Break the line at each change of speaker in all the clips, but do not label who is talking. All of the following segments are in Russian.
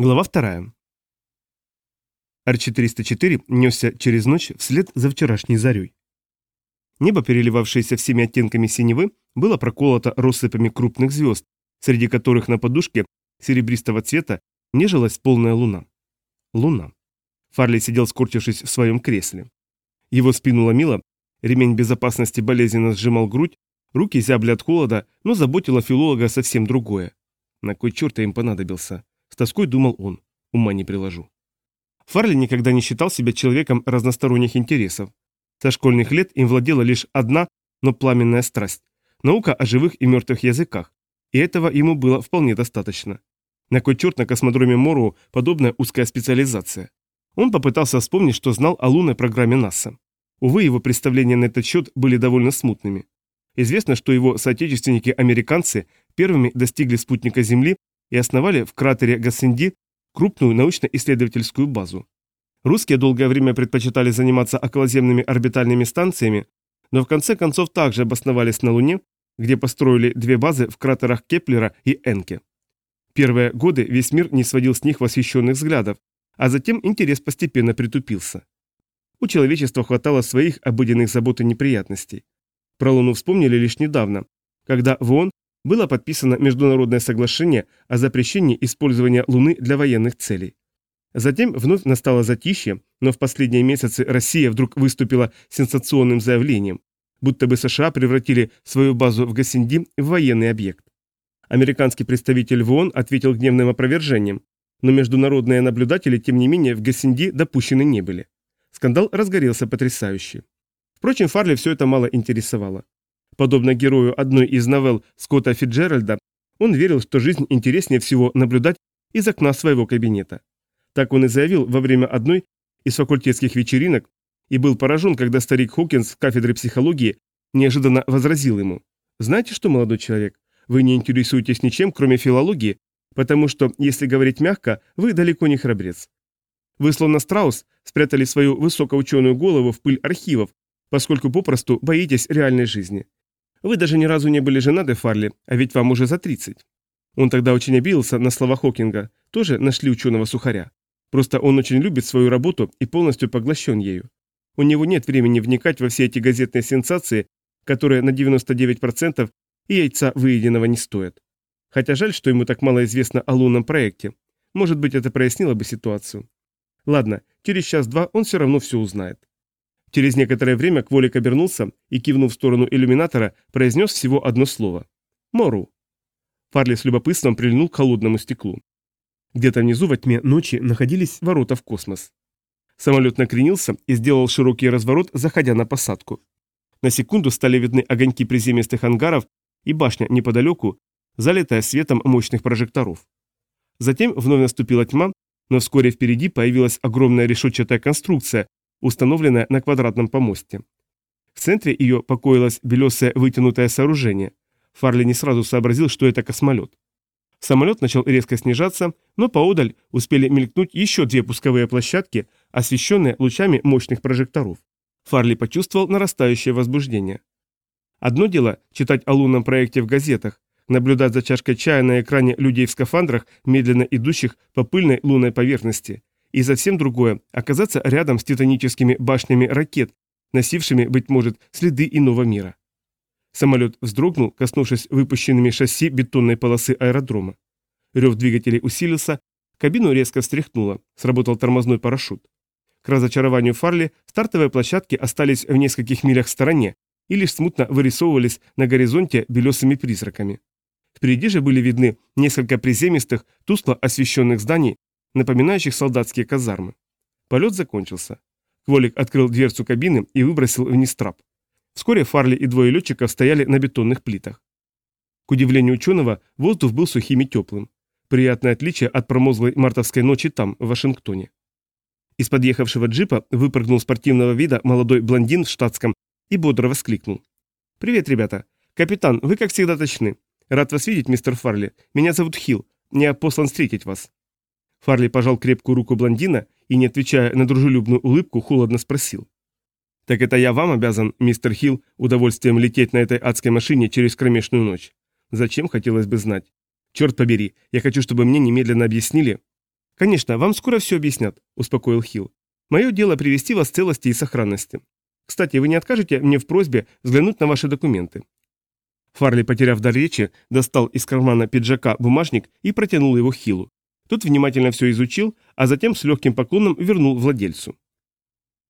Глава вторая. Р-404 несся через ночь вслед за вчерашней зарей. Небо, переливавшееся всеми оттенками синевы, было проколото россыпами крупных звезд, среди которых на подушке серебристого цвета нежилась полная луна. Луна. Фарли сидел, скорчившись в своем кресле. Его спину ломило, ремень безопасности болезненно сжимал грудь, руки зябли от холода, но заботило филолога совсем другое. На кой черт я им понадобился? Тоской думал он. Ума не приложу. Фарли никогда не считал себя человеком разносторонних интересов. Со школьных лет им владела лишь одна, но пламенная страсть – наука о живых и мертвых языках, и этого ему было вполне достаточно. На кой черт на космодроме Мору подобная узкая специализация? Он попытался вспомнить, что знал о лунной программе НАСА. Увы, его представления на этот счет были довольно смутными. Известно, что его соотечественники-американцы первыми достигли спутника Земли и основали в кратере Гассенди крупную научно-исследовательскую базу. Русские долгое время предпочитали заниматься околоземными орбитальными станциями, но в конце концов также обосновались на Луне, где построили две базы в кратерах Кеплера и Энке. Первые годы весь мир не сводил с них восхищенных взглядов, а затем интерес постепенно притупился. У человечества хватало своих обыденных забот и неприятностей. Про Луну вспомнили лишь недавно, когда в ООН было подписано международное соглашение о запрещении использования Луны для военных целей. Затем вновь настало затишье, но в последние месяцы Россия вдруг выступила сенсационным заявлением, будто бы США превратили свою базу в Гасинди в военный объект. Американский представитель в ООН ответил гневным опровержением, но международные наблюдатели, тем не менее, в Гасинди допущены не были. Скандал разгорелся потрясающе. Впрочем, Фарли все это мало интересовало. Подобно герою одной из новелл Скотта Фиджеральда, он верил, что жизнь интереснее всего наблюдать из окна своего кабинета. Так он и заявил во время одной из факультетских вечеринок и был поражен, когда старик Хокинс в кафедре психологии неожиданно возразил ему. «Знаете что, молодой человек, вы не интересуетесь ничем, кроме филологии, потому что, если говорить мягко, вы далеко не храбрец. Вы, словно страус, спрятали свою высокоученую голову в пыль архивов, поскольку попросту боитесь реальной жизни. Вы даже ни разу не были женаты, Фарли, а ведь вам уже за 30. Он тогда очень обиделся на слова Хокинга, тоже нашли ученого сухаря. Просто он очень любит свою работу и полностью поглощен ею. У него нет времени вникать во все эти газетные сенсации, которые на 99% и яйца выеденного не стоят. Хотя жаль, что ему так мало известно о лунном проекте. Может быть, это прояснило бы ситуацию. Ладно, через час-два он все равно все узнает. Через некоторое время Кволик обернулся и, кивнув в сторону иллюминатора, произнес всего одно слово. «Мору». Фарли с любопытством прильнул к холодному стеклу. Где-то внизу во тьме ночи находились ворота в космос. Самолет накренился и сделал широкий разворот, заходя на посадку. На секунду стали видны огоньки приземистых ангаров и башня неподалеку, залитая светом мощных прожекторов. Затем вновь наступила тьма, но вскоре впереди появилась огромная решетчатая конструкция, установленная на квадратном помосте. В центре ее покоилось белесое вытянутое сооружение. Фарли не сразу сообразил, что это космолет. Самолет начал резко снижаться, но поодаль успели мелькнуть еще две пусковые площадки, освещенные лучами мощных прожекторов. Фарли почувствовал нарастающее возбуждение. Одно дело читать о лунном проекте в газетах, наблюдать за чашкой чая на экране людей в скафандрах, медленно идущих по пыльной лунной поверхности, и совсем другое – оказаться рядом с титаническими башнями ракет, носившими, быть может, следы иного мира. Самолет вздрогнул, коснувшись выпущенными шасси бетонной полосы аэродрома. Рев двигателей усилился, кабину резко встряхнуло, сработал тормозной парашют. К разочарованию Фарли стартовые площадки остались в нескольких милях в стороне и лишь смутно вырисовывались на горизонте белесыми призраками. Впереди же были видны несколько приземистых, тускло освещенных зданий, напоминающих солдатские казармы. Полет закончился. Кволик открыл дверцу кабины и выбросил вниз трап. Вскоре Фарли и двое летчиков стояли на бетонных плитах. К удивлению ученого, воздух был сухим и теплым. Приятное отличие от промозглой мартовской ночи там, в Вашингтоне. Из подъехавшего джипа выпрыгнул спортивного вида молодой блондин в штатском и бодро воскликнул. «Привет, ребята! Капитан, вы как всегда точны. Рад вас видеть, мистер Фарли. Меня зовут Хилл. Я послан встретить вас». Фарли пожал крепкую руку блондина и, не отвечая на дружелюбную улыбку, холодно спросил. «Так это я вам обязан, мистер Хилл, удовольствием лететь на этой адской машине через кромешную ночь? Зачем, хотелось бы знать? Черт побери, я хочу, чтобы мне немедленно объяснили...» «Конечно, вам скоро все объяснят», – успокоил Хилл. «Мое дело привести вас в целости и сохранности. Кстати, вы не откажете мне в просьбе взглянуть на ваши документы?» Фарли, потеряв дар речи, достал из кармана пиджака бумажник и протянул его Хилу. Тот внимательно все изучил, а затем с легким поклоном вернул владельцу.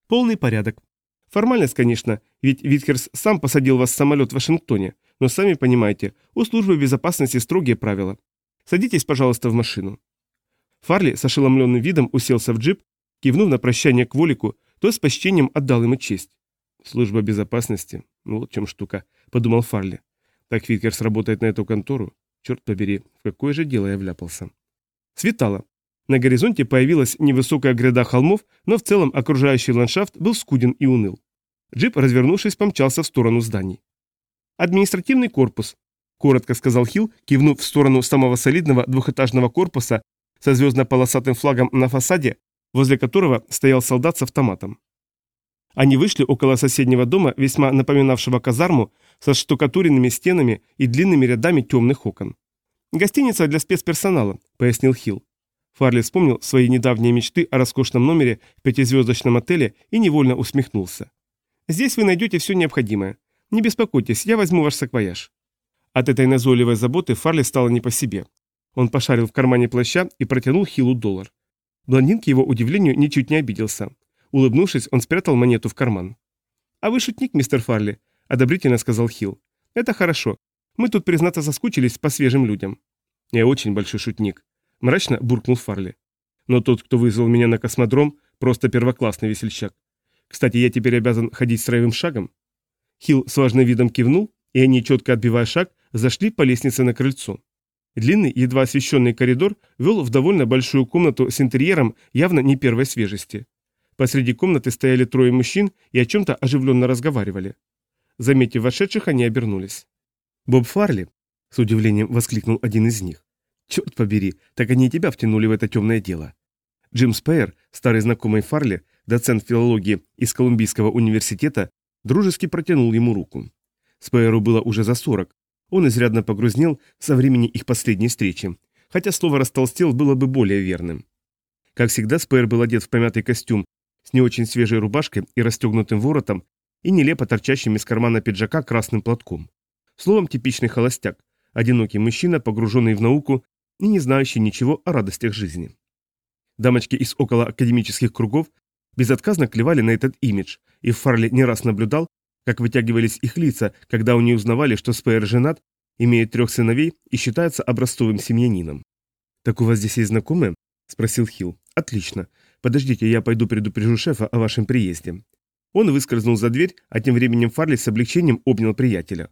Полный порядок. Формальность, конечно, ведь Виткерс сам посадил вас в самолет в Вашингтоне, но сами понимаете, у службы безопасности строгие правила. Садитесь, пожалуйста, в машину. Фарли с ошеломленным видом уселся в джип, кивнув на прощание к Волику, то с почтением отдал ему честь. Служба безопасности, вот в чем штука, подумал Фарли. Так Виткерс работает на эту контору. Черт побери, в какое же дело я вляпался. Светало. На горизонте появилась невысокая гряда холмов, но в целом окружающий ландшафт был скуден и уныл. Джип, развернувшись, помчался в сторону зданий. «Административный корпус», — коротко сказал Хилл, кивнув в сторону самого солидного двухэтажного корпуса со звездно-полосатым флагом на фасаде, возле которого стоял солдат с автоматом. Они вышли около соседнего дома, весьма напоминавшего казарму, со штукатуренными стенами и длинными рядами темных окон. «Гостиница для спецперсонала», — пояснил Хилл. Фарли вспомнил свои недавние мечты о роскошном номере в пятизвездочном отеле и невольно усмехнулся. «Здесь вы найдете все необходимое. Не беспокойтесь, я возьму ваш саквояж». От этой назойливой заботы Фарли стало не по себе. Он пошарил в кармане плаща и протянул Хилу доллар. Блондин к его удивлению ничуть не обиделся. Улыбнувшись, он спрятал монету в карман. «А вы шутник, мистер Фарли», — одобрительно сказал Хилл. «Это хорошо. Мы тут, признаться, соскучились по свежим людям». «Я очень большой шутник», — мрачно буркнул Фарли. «Но тот, кто вызвал меня на космодром, просто первоклассный весельчак. Кстати, я теперь обязан ходить строевым шагом?» Хилл с важным видом кивнул, и они, четко отбивая шаг, зашли по лестнице на крыльцо. Длинный, едва освещенный коридор вел в довольно большую комнату с интерьером явно не первой свежести. Посреди комнаты стояли трое мужчин и о чем-то оживленно разговаривали. Заметив вошедших, они обернулись. «Боб Фарли!» – с удивлением воскликнул один из них. «Черт побери, так они и тебя втянули в это темное дело». Джим Спейер, старый знакомый Фарли, доцент филологии из Колумбийского университета, дружески протянул ему руку. Спейеру было уже за сорок. Он изрядно погрузнел со времени их последней встречи, хотя слово «растолстел» было бы более верным. Как всегда, Спейер был одет в помятый костюм с не очень свежей рубашкой и расстегнутым воротом, и нелепо торчащим из кармана пиджака красным платком. Словом, типичный холостяк, одинокий мужчина, погруженный в науку и не знающий ничего о радостях жизни. Дамочки из околоакадемических кругов безотказно клевали на этот имидж, и Фарли не раз наблюдал, как вытягивались их лица, когда они узнавали, что Спейер женат, имеет трех сыновей и считается образцовым семьянином. «Так у вас здесь есть знакомые?» – спросил Хилл. «Отлично. Подождите, я пойду предупрежу шефа о вашем приезде». Он выскользнул за дверь, а тем временем Фарли с облегчением обнял приятеля.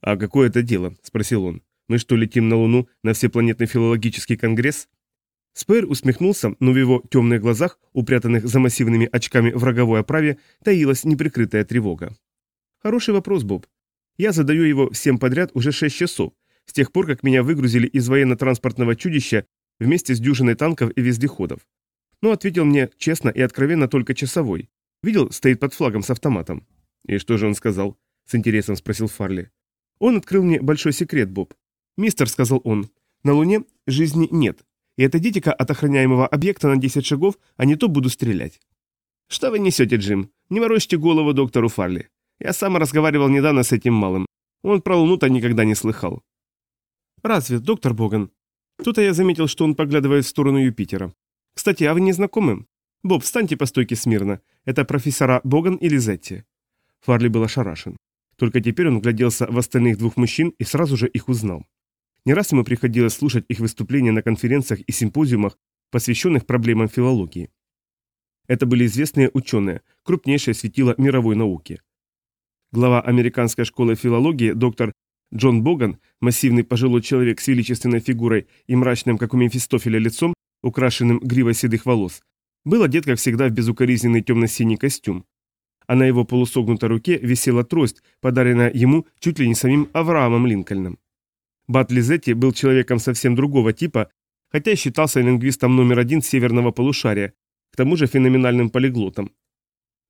«А какое это дело?» – спросил он. «Мы что, летим на Луну на всепланетный филологический конгресс?» Спейр усмехнулся, но в его темных глазах, упрятанных за массивными очками в роговой оправе, таилась неприкрытая тревога. «Хороший вопрос, Боб. Я задаю его всем подряд уже шесть часов, с тех пор, как меня выгрузили из военно-транспортного чудища вместе с дюжиной танков и вездеходов. Но ответил мне честно и откровенно только часовой. Видел, стоит под флагом с автоматом. «И что же он сказал?» – с интересом спросил Фарли. «Он открыл мне большой секрет, Боб. Мистер, — сказал он, — на Луне жизни нет, и отойдите-ка от охраняемого объекта на 10 шагов, а не то буду стрелять». «Что вы несете, Джим? Не морочьте голову доктору Фарли. Я сам разговаривал недавно с этим малым. Он про Луну-то никогда не слыхал». «Разве, доктор Боган?» Тут я заметил, что он поглядывает в сторону Юпитера. «Кстати, а вы не знакомы? Боб, встаньте по стойке смирно. Это профессора Боган и Лизетти». Фарли был ошарашен. Только теперь он гляделся в остальных двух мужчин и сразу же их узнал. Не раз ему приходилось слушать их выступления на конференциях и симпозиумах, посвященных проблемам филологии. Это были известные ученые, крупнейшее светило мировой науки. Глава американской школы филологии доктор Джон Боган, массивный пожилой человек с величественной фигурой и мрачным, как у Мефистофеля, лицом, украшенным гривой седых волос, был одет, как всегда, в безукоризненный темно-синий костюм. А на его полусогнутой руке висела трость, подаренная ему чуть ли не самим Авраамом Линкольном. Бат Лизетти был человеком совсем другого типа, хотя считался лингвистом номер один северного полушария, к тому же феноменальным полиглотом.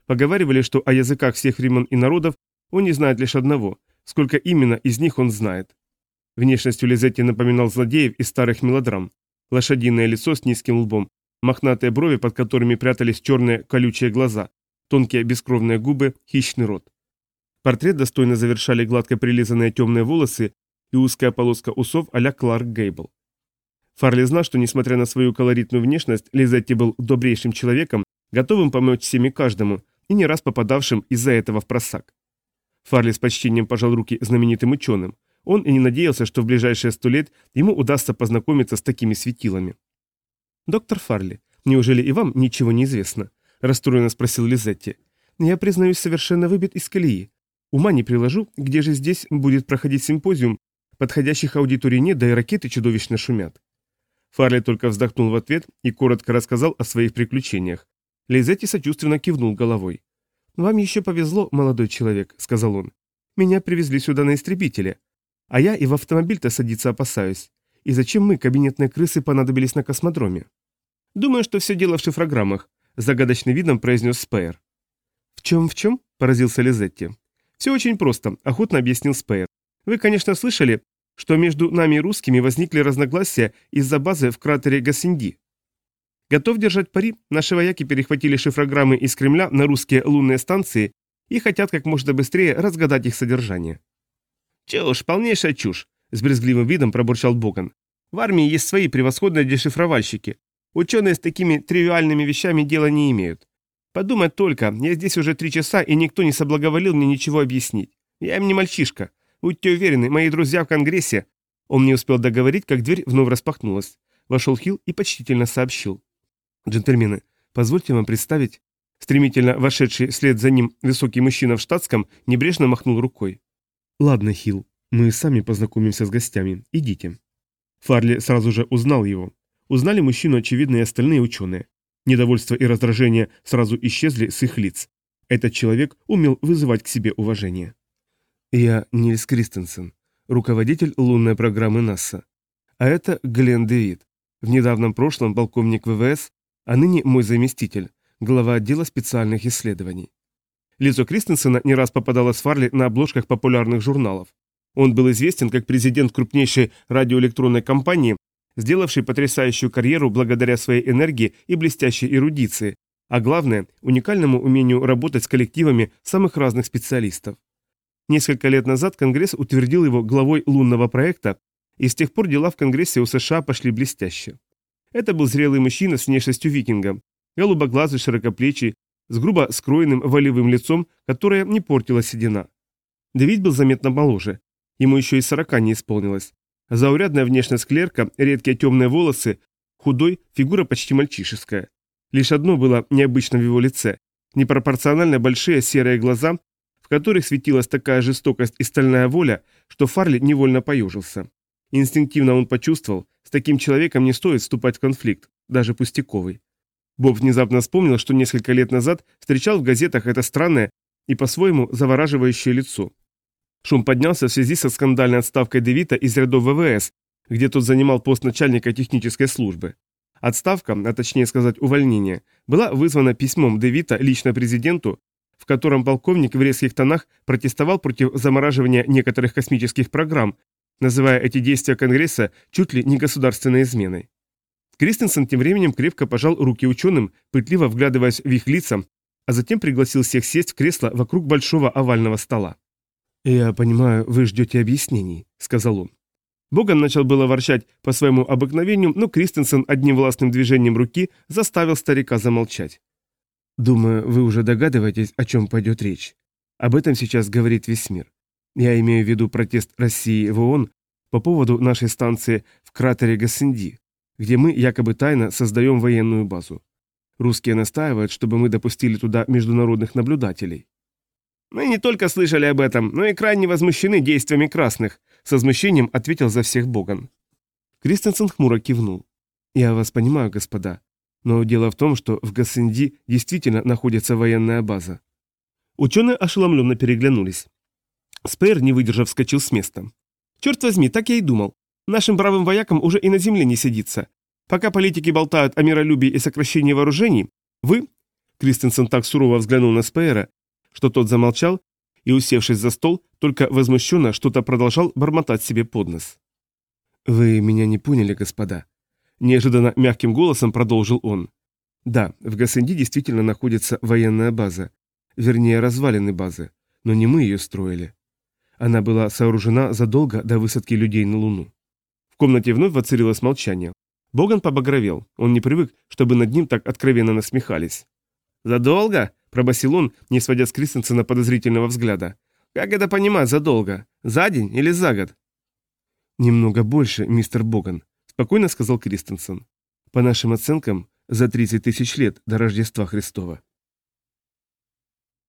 Поговаривали, что о языках всех времен и народов он не знает лишь одного, сколько именно из них он знает. Внешностью Лизетти напоминал злодеев из старых мелодрам. Лошадиное лицо с низким лбом, мохнатые брови, под которыми прятались черные колючие глаза, тонкие бескровные губы, хищный рот. Портрет достойно завершали гладко прилизанные темные волосы и узкая полоска усов а-ля Кларк Гейбл. Фарли знал, что, несмотря на свою колоритную внешность, Лизетти был добрейшим человеком, готовым помочь всеми каждому, и не раз попадавшим из-за этого в просак. Фарли с почтением пожал руки знаменитым ученым. Он и не надеялся, что в ближайшие сто лет ему удастся познакомиться с такими светилами. «Доктор Фарли, неужели и вам ничего не известно?» – расстроенно спросил Лизетти. «Я, признаюсь, совершенно выбит из колеи. Ума не приложу, где же здесь будет проходить симпозиум, подходящих аудиторий нет, да и ракеты чудовищно шумят». Фарли только вздохнул в ответ и коротко рассказал о своих приключениях. Лизетти сочувственно кивнул головой. «Вам еще повезло, молодой человек», — сказал он. «Меня привезли сюда на истребителе. А я и в автомобиль-то садиться опасаюсь. И зачем мы, кабинетные крысы, понадобились на космодроме?» «Думаю, что все дело в шифрограммах», — загадочным видом произнес Спейер. «В чем, в чем?» — поразился Лизетти. «Все очень просто», — охотно объяснил Спейер. «Вы, конечно, слышали, что между нами и русскими возникли разногласия из-за базы в кратере Гасинди. Готов держать пари, наши вояки перехватили шифрограммы из Кремля на русские лунные станции и хотят как можно быстрее разгадать их содержание. «Чушь, полнейшая чушь», — с брезгливым видом пробурчал Боган. «В армии есть свои превосходные дешифровальщики. Ученые с такими тривиальными вещами дела не имеют. Подумать только, я здесь уже три часа, и никто не соблаговолил мне ничего объяснить. Я им не мальчишка. Будьте уверены, мои друзья в Конгрессе...» Он не успел договорить, как дверь вновь распахнулась. Вошел Хилл и почтительно сообщил. «Джентльмены, позвольте вам представить...» Стремительно вошедший вслед за ним высокий мужчина в штатском небрежно махнул рукой. «Ладно, Хилл, мы сами познакомимся с гостями. Идите». Фарли сразу же узнал его. Узнали мужчину, очевидно, и остальные ученые. Недовольство и раздражение сразу исчезли с их лиц. Этот человек умел вызывать к себе уважение. «Я Нильс Кристенсен, руководитель лунной программы НАСА. А это Глен Дэвид, в недавнем прошлом полковник ВВС а ныне мой заместитель, глава отдела специальных исследований. Лицо Кристенсена не раз попадало с Фарли на обложках популярных журналов. Он был известен как президент крупнейшей радиоэлектронной компании, сделавший потрясающую карьеру благодаря своей энергии и блестящей эрудиции, а главное – уникальному умению работать с коллективами самых разных специалистов. Несколько лет назад Конгресс утвердил его главой лунного проекта, и с тех пор дела в Конгрессе у США пошли блестяще. Это был зрелый мужчина с внешностью викинга, голубоглазый, широкоплечий, с грубо скроенным волевым лицом, которое не портила седина. Давид был заметно моложе, ему еще и сорока не исполнилось. Заурядная внешность клерка, редкие темные волосы, худой, фигура почти мальчишеская. Лишь одно было необычно в его лице – непропорционально большие серые глаза, в которых светилась такая жестокость и стальная воля, что Фарли невольно поежился. Инстинктивно он почувствовал, с таким человеком не стоит вступать в конфликт, даже пустяковый. Боб внезапно вспомнил, что несколько лет назад встречал в газетах это странное и по-своему завораживающее лицо. Шум поднялся в связи со скандальной отставкой Девита из рядов ВВС, где тот занимал пост начальника технической службы. Отставка, а точнее сказать увольнение, была вызвана письмом Девита лично президенту, в котором полковник в резких тонах протестовал против замораживания некоторых космических программ, называя эти действия Конгресса чуть ли не государственной изменой. Кристенсен тем временем крепко пожал руки ученым, пытливо вглядываясь в их лица, а затем пригласил всех сесть в кресло вокруг большого овального стола. «Я понимаю, вы ждете объяснений», — сказал он. Боган начал было ворчать по своему обыкновению, но Кристенсен одним властным движением руки заставил старика замолчать. «Думаю, вы уже догадываетесь, о чем пойдет речь. Об этом сейчас говорит весь мир. Я имею в виду протест России в ООН по поводу нашей станции в кратере Гассенди, где мы якобы тайно создаем военную базу. Русские настаивают, чтобы мы допустили туда международных наблюдателей. «Мы не только слышали об этом, но и крайне возмущены действиями красных», с возмущением ответил за всех Боган. Кристенсен хмуро кивнул. «Я вас понимаю, господа, но дело в том, что в Гассенди действительно находится военная база». Ученые ошеломленно переглянулись. Спейр, не выдержав, вскочил с места. «Черт возьми, так я и думал. Нашим бравым воякам уже и на земле не сидится. Пока политики болтают о миролюбии и сокращении вооружений, вы...» Кристенсен так сурово взглянул на Спейра, что тот замолчал и, усевшись за стол, только возмущенно что-то продолжал бормотать себе под нос. «Вы меня не поняли, господа. Неожиданно мягким голосом продолжил он. Да, в Гасенди действительно находится военная база. Вернее, развалины базы. Но не мы ее строили. Она была сооружена задолго до высадки людей на Луну. В комнате вновь воцарилось молчание. Боган побагровел. Он не привык, чтобы над ним так откровенно насмехались. «Задолго?» – пробасил он, не сводя с Кристенсена подозрительного взгляда. «Как это понимать задолго? За день или за год?» «Немного больше, мистер Боган», – спокойно сказал Кристенсен. «По нашим оценкам, за 30 тысяч лет до Рождества Христова».